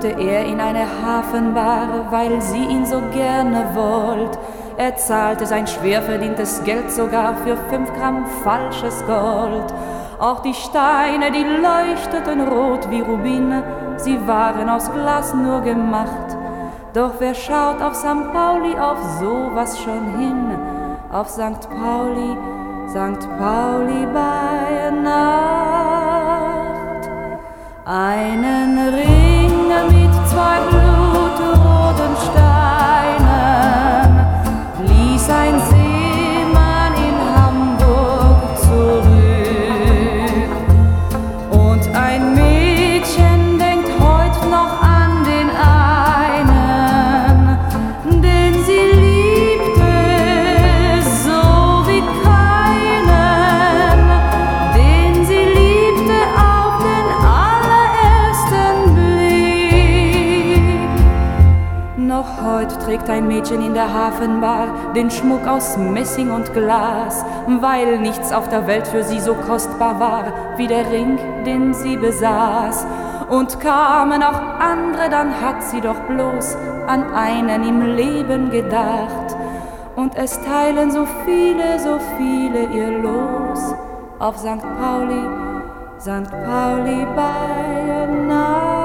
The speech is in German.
er in eine Hafenbar, weil sie ihn so gerne wollt. Er zahlte sein schwer verdientes Geld sogar für fünf Gramm falsches Gold. Auch die Steine, die leuchteten rot wie Rubine, sie waren aus Glas nur gemacht. Doch wer schaut auf St. Pauli auf sowas schon hin? Auf St. Pauli, St. Pauli bei Nacht. Heute trägt ein Mädchen in der Hafenbar den Schmuck aus Messing und Glas, weil nichts auf der Welt für sie so kostbar war wie der Ring, den sie besaß. Und kamen auch andere, dann hat sie doch bloß an einen im Leben gedacht. Und es teilen so viele, so viele ihr Los auf St. Pauli, St. Pauli bei Nacht.